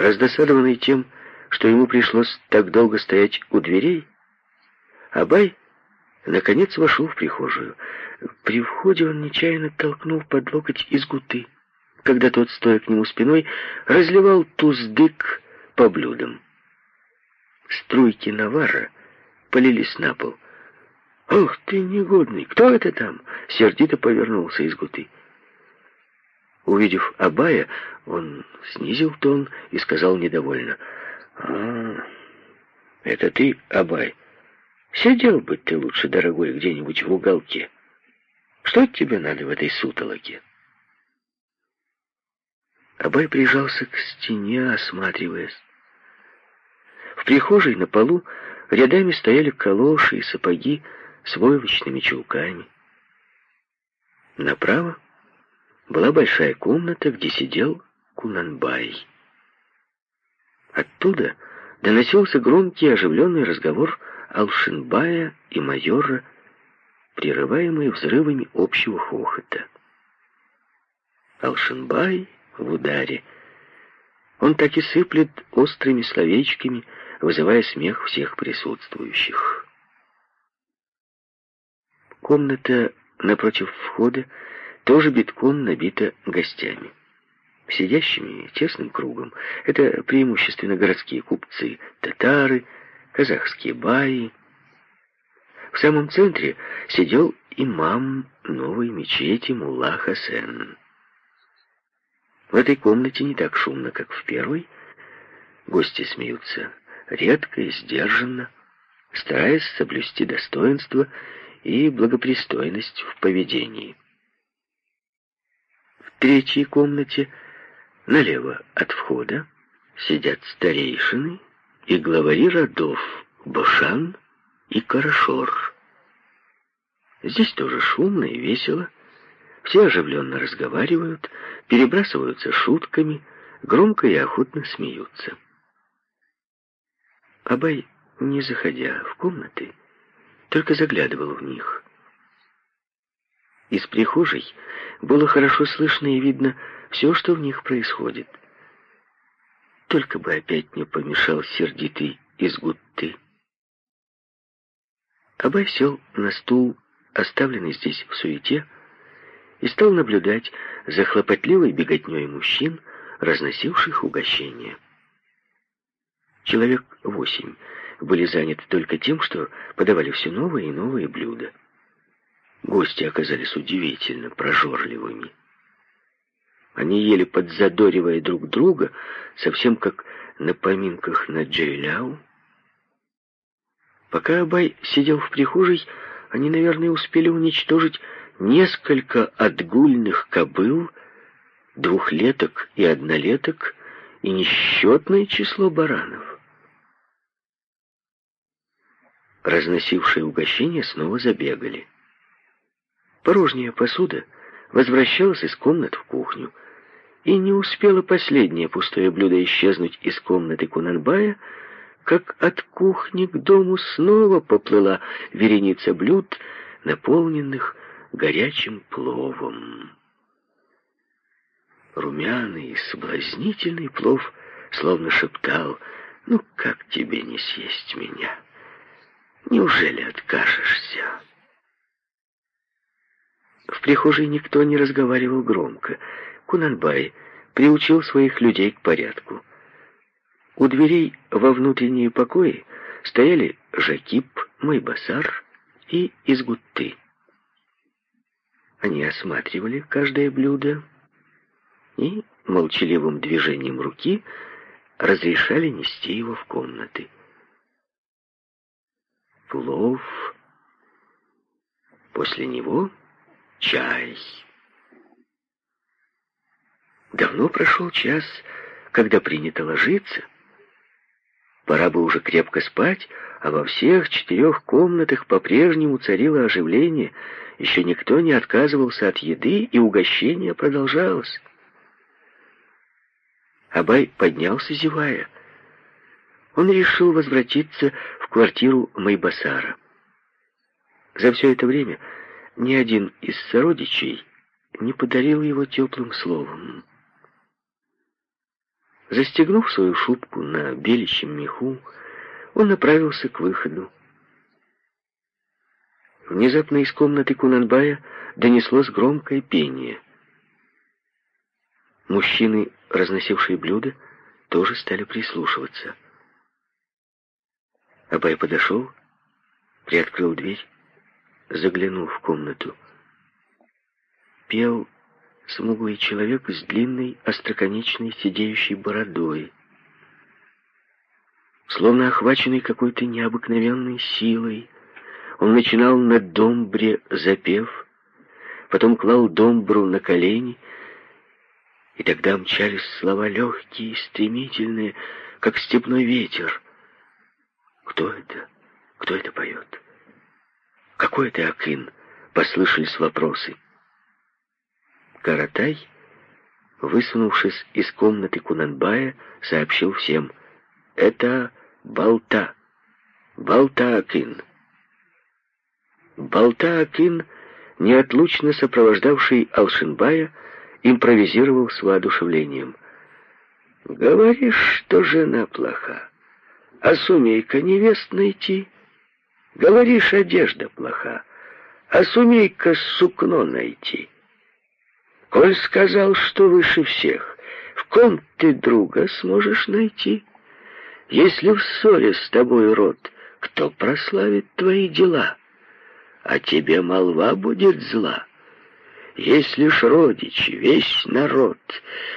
Раздосадованный тем, что ему пришлось так долго стоять у дверей, Абай наконец вошел в прихожую. При входе он нечаянно толкнул под локоть из гуты, когда тот, стоя к нему спиной, разливал туздык по блюдам. Струйки навара полились на пол. «Ох ты, негодный! Кто это там?» Сердито повернулся из гуты. Увидев Абая, он снизил тон и сказал недовольно. «А, это ты, Абай? Сидел бы ты лучше, дорогой, где-нибудь в уголке. Что тебе надо в этой сутолоке?» Абай прижался к стене, осматриваясь. В прихожей на полу рядами стояли калоши и сапоги с войлочными чулками. Направо была большая комната, где сидел Кунанбай. Оттуда доносился громкий оживленный разговор Алшинбая и майора, прерываемый взрывами общего хохота. Алшинбай в ударе. Он так и сыплет острыми словечками, вызывая смех всех присутствующих. Комната напротив входа тоже битком набита гостями. Сидящими тесным кругом это преимущественно городские купцы, татары, казахские баи. В самом центре сидел имам новой мечети Мулла Хасен. В этой комнате не так шумно, как в первой. Гости смеются редко и сдержанно, стараясь соблюсти достоинство и благопристойность в поведении. Третьей комнате, налево от входа, сидят старейшины и главари родов Бошан и Карашор. Здесь тоже шумно и весело, все оживленно разговаривают, перебрасываются шутками, громко и охотно смеются. Абай, не заходя в комнаты, только заглядывал в них. Из прихожей было хорошо слышно и видно все, что в них происходит. Только бы опять не помешал сердитый из гутты. Абай сел на стул, оставленный здесь в суете, и стал наблюдать за хлопотливой беготней мужчин, разносивших угощения. Человек восемь были заняты только тем, что подавали все новые и новые блюда. Гости оказались удивительно прожорливыми. Они ели, подзадоривая друг друга, совсем как на поминках на Джейляу. Пока Абай сидел в прихожей, они, наверное, успели уничтожить несколько отгульных кобыл, двухлеток и однолеток и несчетное число баранов. Разносившие угощения снова забегали. Порожняя посуда возвращалась из комнат в кухню, и не успело последнее пустое блюдо исчезнуть из комнаты Кунанбая, как от кухни к дому снова поплыла вереница блюд, наполненных горячим пловом. Румяный соблазнительный плов словно шептал, «Ну как тебе не съесть меня? Неужели откажешься?» В прихожей никто не разговаривал громко. Кунанбай приучил своих людей к порядку. У дверей во внутренние покои стояли Жакип, Майбасар и Изгутты. Они осматривали каждое блюдо и молчаливым движением руки разрешали нести его в комнаты. Плов. После него чай. Давно прошел час, когда принято ложиться. Пора бы уже крепко спать, а во всех четырех комнатах по-прежнему царило оживление. Еще никто не отказывался от еды, и угощение продолжалось. Абай поднялся, зевая. Он решил возвратиться в квартиру Майбасара. За все это время ни один из сородичей не подарил его теплым словом. Застегнув свою шубку на беличьем меху, он направился к выходу. Внезапно из комнаты Кунанбая донеслось громкое пение. Мужчины, разносившие блюда, тоже стали прислушиваться. Абай подошел, приоткрыл дверь, заглянул в комнату. Пел смуглый человек с длинной, остроконечной, сидеющей бородой. Словно охваченный какой-то необыкновенной силой, он начинал на домбре запев, потом клал домбру на колени, и тогда мчались слова легкие, стремительные, как степной ветер. Кто это? Кто это поет? Какой это Акин? Послышались вопросы. Каратай, высунувшись из комнаты Кунанбая, сообщил всем. «Это Балта. Балта Акин». Балта Акин, неотлучно сопровождавший Алшинбая, импровизировал с воодушевлением. «Говоришь, что жена плоха, а сумей-ка невест найти. Говоришь, одежда плоха, а сумей-ка сукно найти». Коль сказал, что выше всех, в ком ты друга сможешь найти? Если в ссоре с тобой род, кто прославит твои дела? А тебе молва будет зла. Если ж родичи, весь народ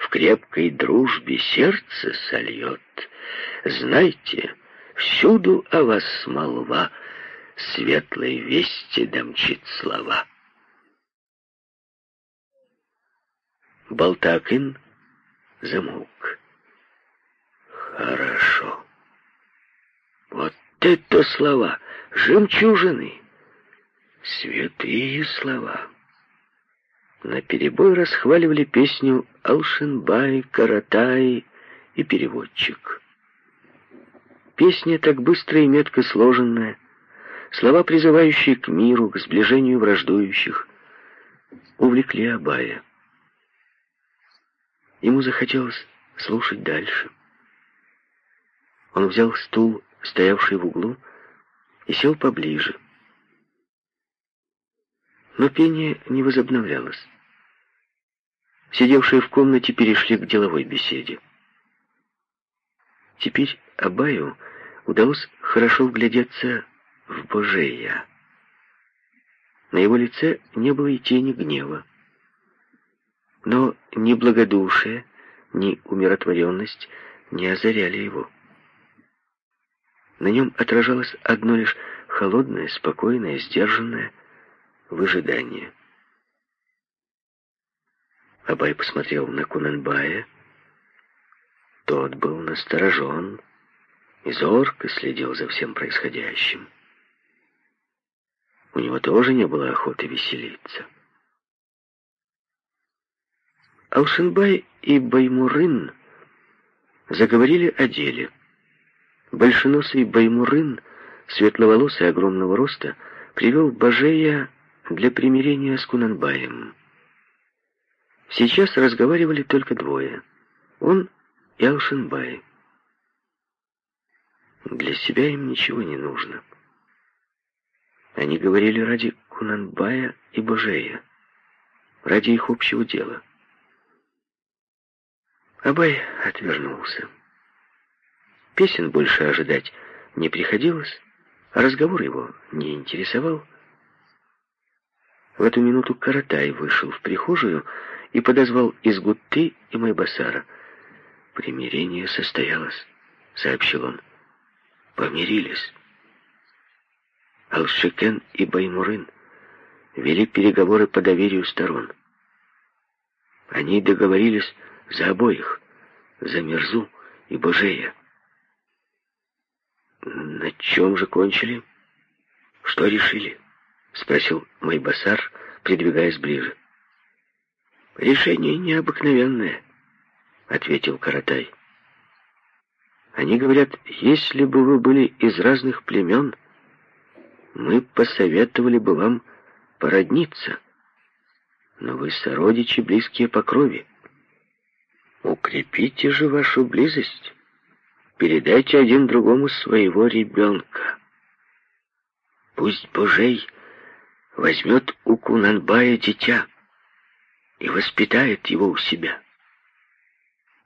в крепкой дружбе сердце сольет, знайте, всюду о вас молва, светлой вести домчит слова. Болтакин замолк. Хорошо. Вот это слова, жемчужины, святые слова. На перебой расхваливали песню Алшинбай, Каратай и переводчик. Песня так быстро и метко сложенная, слова, призывающие к миру, к сближению враждующих, увлекли Абая. Ему захотелось слушать дальше. Он взял стул, стоявший в углу, и сел поближе. Но пение не возобновлялось. Сидевшие в комнате перешли к деловой беседе. Теперь Абаю удалось хорошо вглядеться в Божея. На его лице не было и тени гнева. Но ни благодушие, ни умиротворенность не озаряли его. На нем отражалось одно лишь холодное, спокойное, сдержанное выжидание. Абай посмотрел на Кунанбая. Тот был насторожен и зорко следил за всем происходящим. У него тоже не было охоты веселиться. Алшинбай и Баймурын заговорили о деле. Большеносый Баймурын, светловолосый огромного роста, привел Бажея для примирения с Кунанбаем. Сейчас разговаривали только двое. Он и Алшинбай. Для себя им ничего не нужно. Они говорили ради Кунанбая и Бажея, ради их общего дела. Абай отвернулся. Песен больше ожидать не приходилось, а разговор его не интересовал. В эту минуту Каратай вышел в прихожую и подозвал из Гутты и Майбасара. «Примирение состоялось», — сообщил он. «Помирились». Алшикен и Баймурын вели переговоры по доверию сторон. Они договорились за обоих. За Мерзу и Божея. На чем же кончили? Что решили? Спросил Майбасар, придвигаясь ближе. Решение необыкновенное, ответил Каратай. Они говорят, если бы вы были из разных племен, мы посоветовали бы вам породниться. Но вы сородичи, близкие по крови. Укрепите же вашу близость. Передайте один другому своего ребенка. Пусть Божей возьмет у Кунанбая дитя и воспитает его у себя.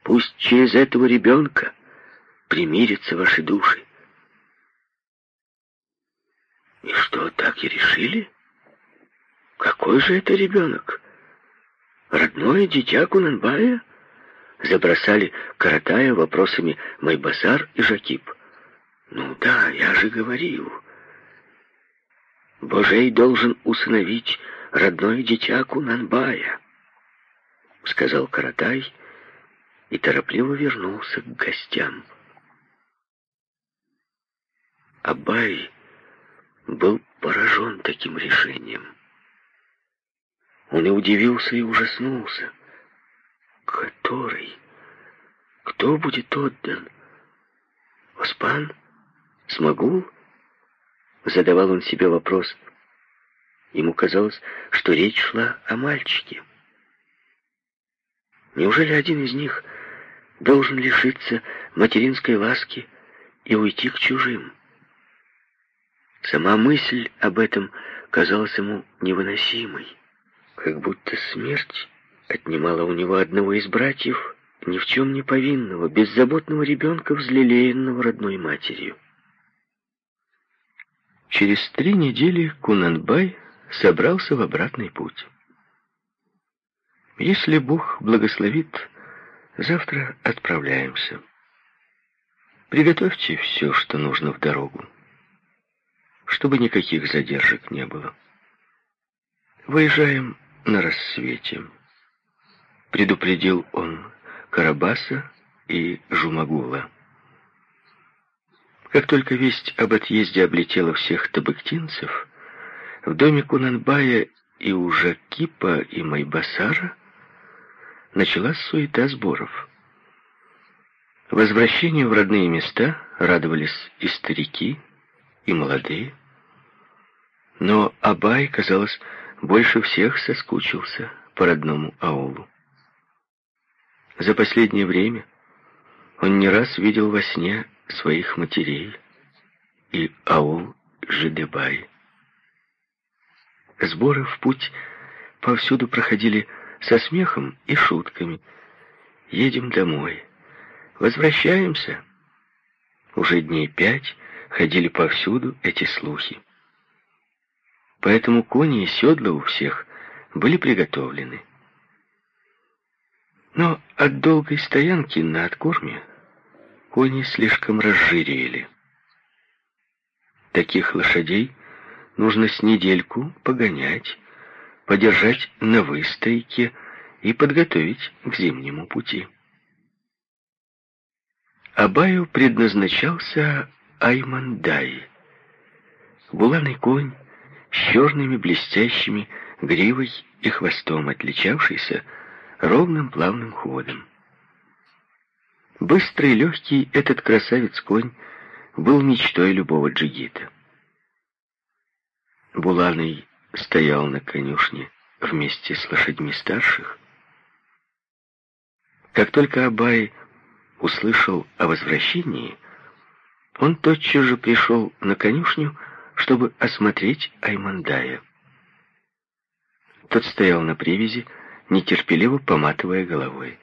Пусть через этого ребенка примирятся ваши души. И что, так и решили? Какой же это ребенок? Родное дитя Кунанбая? Забросали Каратая вопросами Майбасар и Жакип. Ну да, я же говорил. Божей должен усыновить родное дитя Кунанбая, сказал Каратай и торопливо вернулся к гостям. Абай был поражен таким решением. Он и удивился, и ужаснулся. Который? Кто будет отдан? Оспан? Смогу? Задавал он себе вопрос. Ему казалось, что речь шла о мальчике. Неужели один из них должен лишиться материнской ласки и уйти к чужим? Сама мысль об этом казалась ему невыносимой, как будто смерть отнимала у него одного из братьев, ни в чем не повинного, беззаботного ребенка, взлелеянного родной матерью. Через три недели Кунанбай собрался в обратный путь. Если Бог благословит, завтра отправляемся. Приготовьте все, что нужно в дорогу чтобы никаких задержек не было. Выезжаем на рассвете. Предупредил он Карабаса и Жумагула. Как только весть об отъезде облетела всех табыктинцев, в доме Кунанбая и у Жакипа и Майбасара началась суета сборов. Возвращению в родные места радовались и старики, и молодые. Но Абай, казалось, больше всех соскучился по родному аулу. За последнее время он не раз видел во сне своих матерей и аул Жидебай. Сборы в путь повсюду проходили со смехом и шутками. Едем домой. Возвращаемся. Уже дней пять ходили повсюду эти слухи поэтому кони и седла у всех были приготовлены. Но от долгой стоянки на откорме кони слишком разжирели. Таких лошадей нужно с недельку погонять, подержать на выстойке и подготовить к зимнему пути. Абаю предназначался Аймандай. Буланый конь с черными блестящими гривой и хвостом, отличавшийся ровным плавным ходом. Быстрый и легкий этот красавец-конь был мечтой любого джигита. Буланый стоял на конюшне вместе с лошадьми старших. Как только Абай услышал о возвращении, он тотчас же пришел на конюшню, чтобы осмотреть Аймандая. Тот стоял на привязи, нетерпеливо поматывая головой.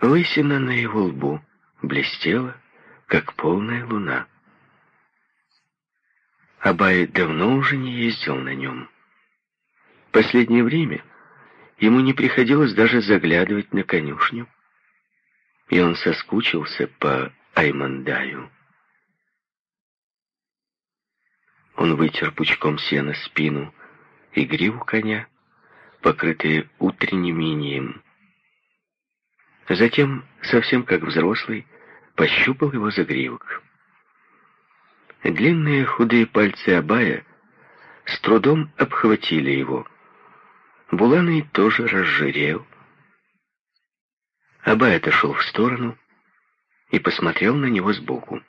Лысина на его лбу блестела, как полная луна. Абай давно уже не ездил на нем. Последнее время ему не приходилось даже заглядывать на конюшню, и он соскучился по Аймандаю. Он вытер пучком сена спину и гриву коня, покрытые утренним инием. Затем, совсем как взрослый, пощупал его загривок. Длинные худые пальцы Абая с трудом обхватили его. Буланый тоже разжирел. Абай отошел в сторону и посмотрел на него сбоку.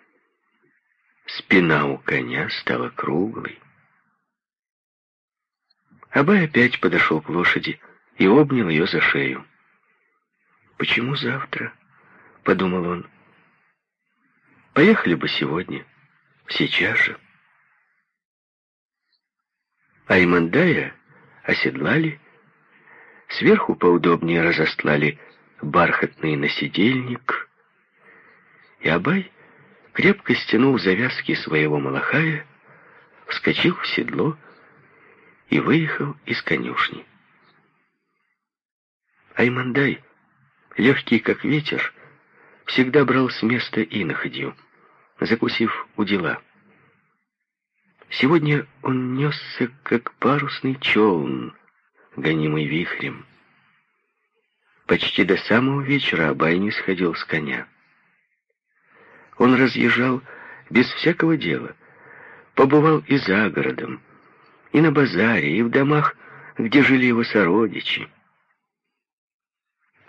Спина у коня стала круглой. Абай опять подошел к лошади и обнял ее за шею. Почему завтра? Подумал он. Поехали бы сегодня, сейчас же. Аймандая оседлали, сверху поудобнее разостлали бархатный насидельник, и Абай, крепко стянув завязки своего малахая, вскочил в седло и выехал из конюшни. Аймандай, легкий как ветер, всегда брал с места иноходью, закусив у дела. Сегодня он несся, как парусный челн, гонимый вихрем. Почти до самого вечера Абай не сходил с коня. Он разъезжал без всякого дела, побывал и за городом, и на базаре, и в домах, где жили его сородичи.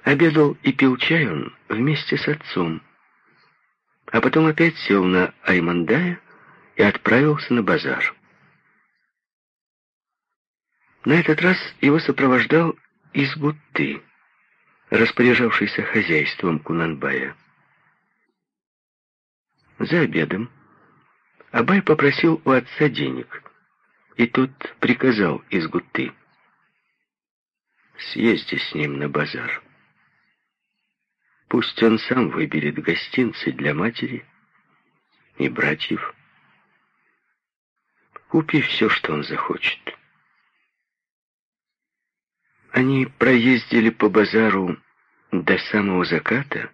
Обедал и пил чай он вместе с отцом, а потом опять сел на Аймандая и отправился на базар. На этот раз его сопровождал Изгутты, распоряжавшийся хозяйством Кунанбая. За обедом Абай попросил у отца денег, и тот приказал из Гутты. «Съезди с ним на базар. Пусть он сам выберет гостинцы для матери и братьев. Купи все, что он захочет». Они проездили по базару до самого заката,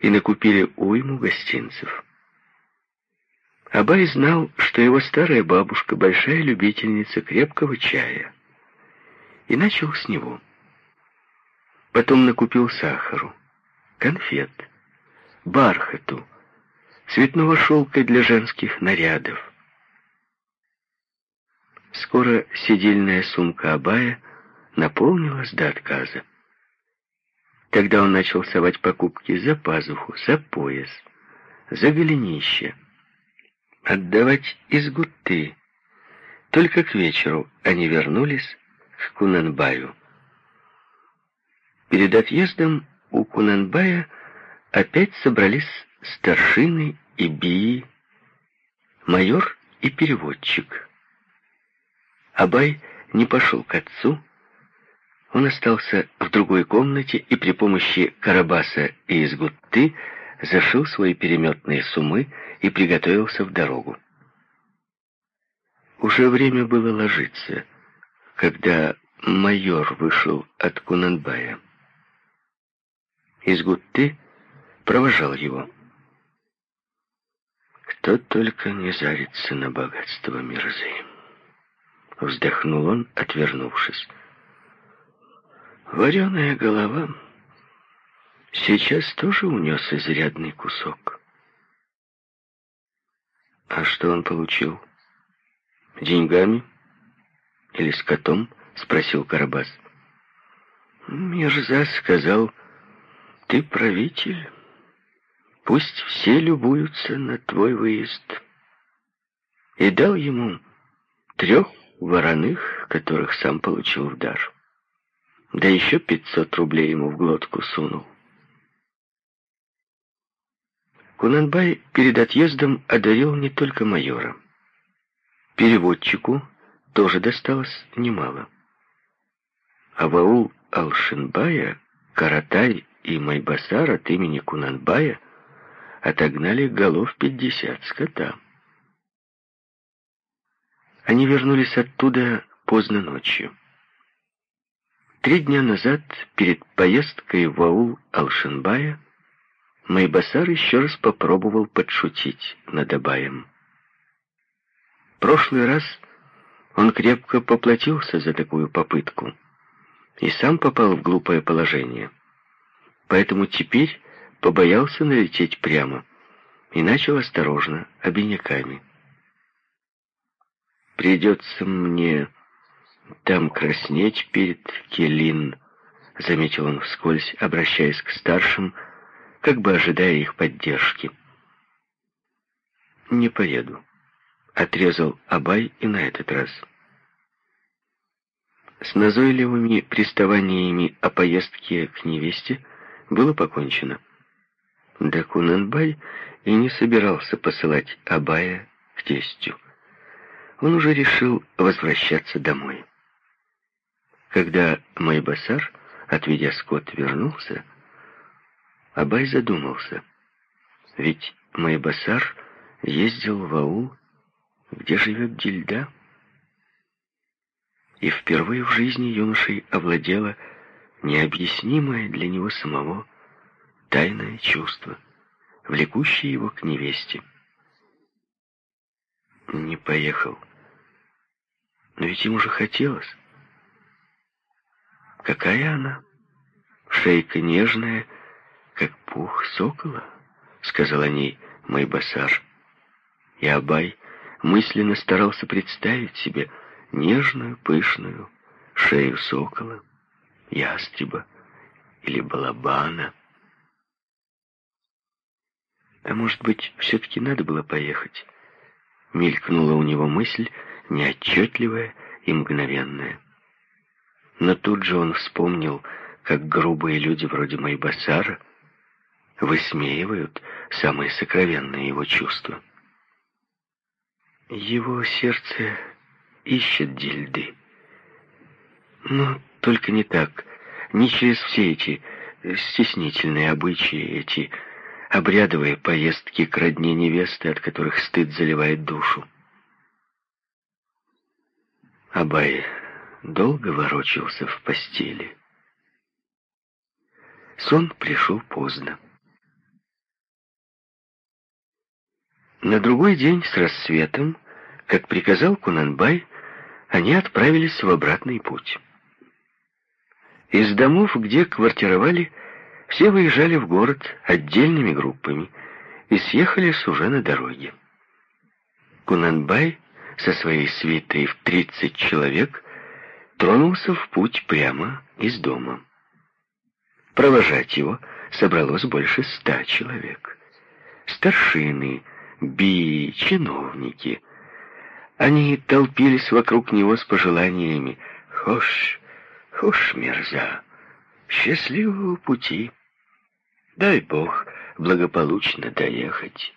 и накупили уйму гостинцев. Абай знал, что его старая бабушка большая любительница крепкого чая, и начал с него. Потом накупил сахару, конфет, бархату, цветного шелка для женских нарядов. Скоро сидельная сумка Абая наполнилась до отказа. Тогда он начал совать покупки за пазуху, за пояс, за голенище. Отдавать из гуты. Только к вечеру они вернулись к Кунанбаю. Перед отъездом у Кунанбая опять собрались старшины и бии, майор и переводчик. Абай не пошел к отцу, он остался в другой комнате и при помощи Карабаса и Изгутты зашил свои переметные сумы и приготовился в дорогу. Уже время было ложиться, когда майор вышел от Кунанбая. Изгутты провожал его. Кто только не зарится на богатство Мирзы. Вздохнул он, отвернувшись. Вареная голова сейчас тоже унес изрядный кусок. А что он получил? Деньгами? Или с котом? Спросил Карабас. Мирза сказал, ты правитель. Пусть все любуются на твой выезд. И дал ему трех вороных, которых сам получил в дар. Да еще пятьсот рублей ему в глотку сунул. Кунанбай перед отъездом одарил не только майора. Переводчику тоже досталось немало. А в аул Алшинбая, Каратай и Майбасар от имени Кунанбая отогнали голов пятьдесят скота. Они вернулись оттуда поздно ночью. Три дня назад, перед поездкой в аул Алшинбая, Майбасар еще раз попробовал подшутить над Абаем. Прошлый раз он крепко поплатился за такую попытку и сам попал в глупое положение. Поэтому теперь побоялся налететь прямо и начал осторожно, обиняками. «Придется мне там краснеть перед Келин, заметил он вскользь, обращаясь к старшим, как бы ожидая их поддержки. «Не поеду», — отрезал Абай и на этот раз. С назойливыми приставаниями о поездке к невесте было покончено. Да Кунанбай и не собирался посылать Абая к тестю. Он уже решил возвращаться домой. Когда Майбасар, отведя скот, вернулся, Абай задумался. Ведь Майбасар ездил в аул, где живет Дильда. И впервые в жизни юношей овладело необъяснимое для него самого тайное чувство, влекущее его к невесте. Не поехал. Но ведь ему же хотелось. Какая она? Шейка нежная, как пух сокола, сказал о ней мой басар. И Абай мысленно старался представить себе нежную, пышную шею сокола, ястреба или балабана. А может быть, все-таки надо было поехать? Мелькнула у него мысль, неотчетливая и мгновенная. Но тут же он вспомнил, как грубые люди вроде Майбасара высмеивают самые сокровенные его чувства. Его сердце ищет Дильды. Но только не так, не через все эти стеснительные обычаи, эти обрядовые поездки к родне невесты, от которых стыд заливает душу. Абай долго ворочался в постели. Сон пришел поздно. На другой день с рассветом, как приказал Кунанбай, они отправились в обратный путь. Из домов, где квартировали, все выезжали в город отдельными группами и съехались уже на дороге. Кунанбай со своей свитой в 30 человек тронулся в путь прямо из дома. Провожать его собралось больше ста человек. Старшины, би, чиновники. Они толпились вокруг него с пожеланиями «Хош, хош, мерза, счастливого пути! Дай Бог благополучно доехать!»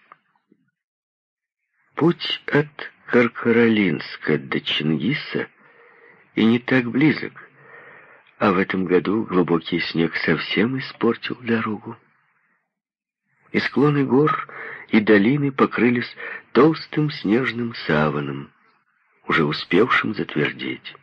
Путь от Каркаролинска до Чингиса и не так близок, а в этом году глубокий снег совсем испортил дорогу. И склоны гор, и долины покрылись толстым снежным саваном, уже успевшим затвердеть.